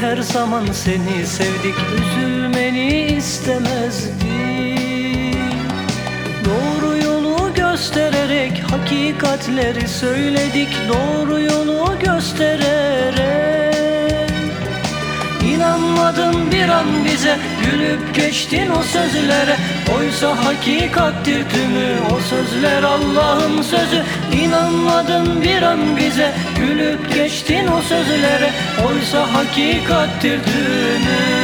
her zaman seni sevdik Üzülmeni istemezdik. Doğru yolu göstererek Hakikatleri söyledik Doğru yolu göstererek. İnanmadın bir an bize Gülüp geçtin o sözlere. Oysa hakikattir tümü O sözler Allah'ın sözü. İnanmadın bir an bize Gülüp geçtin o sözlere. Oysa hakikattir tümü.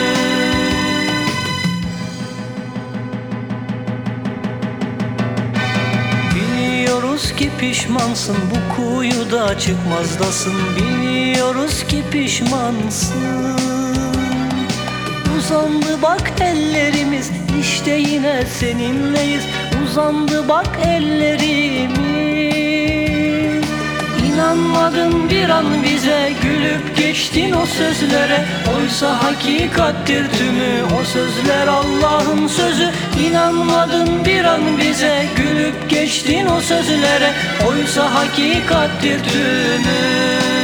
Biliyoruz ki pişmansın bu kuyuda çıkmazdasın. Biliyoruz ki pişmansın Uzandı bak ellerimiz işte yine seninleyiz. Uzandı bak ellerimiz. İnanmadın bir an bize Gülüp geçtin o sözlere. Oysa hakikattir tümü O sözler Allah'ın sözü. İnanmadın bir an bize Gülüp geçtin o sözlere. Oysa hakikattir tümü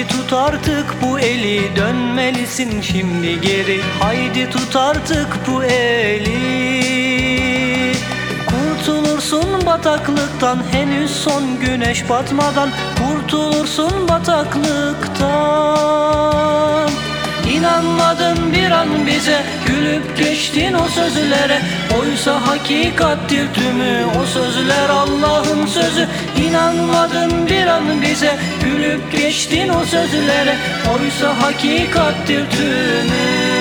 Haydi tut artık bu eli dönmelisin şimdi geri. Haydi tut artık bu eli. Kurtulursun bataklıktan henüz son güneş batmadan. Kurtulursun bataklıktan. İnanmadın bir an bize Gülüp geçtin o sözlere. Oysa hakikattir tümü O sözler Allah'ın sözü. İnanmadın bir an bize Gülüp geçtin o sözlere. Oysa hakikattir tümü